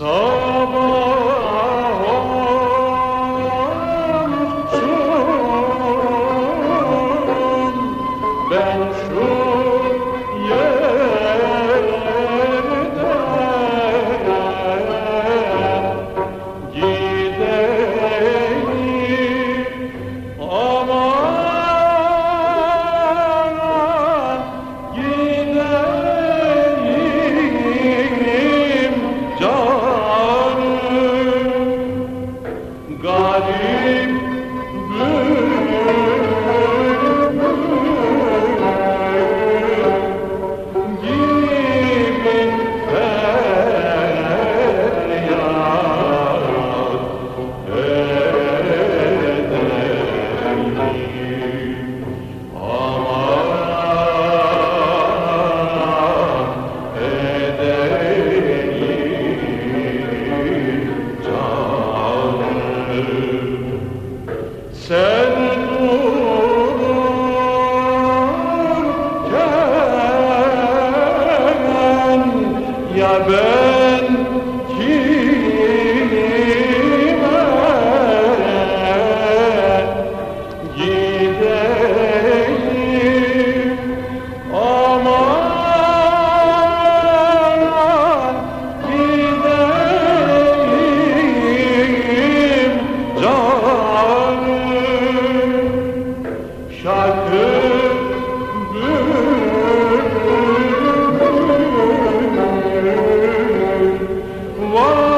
Sabah ben kim whoa.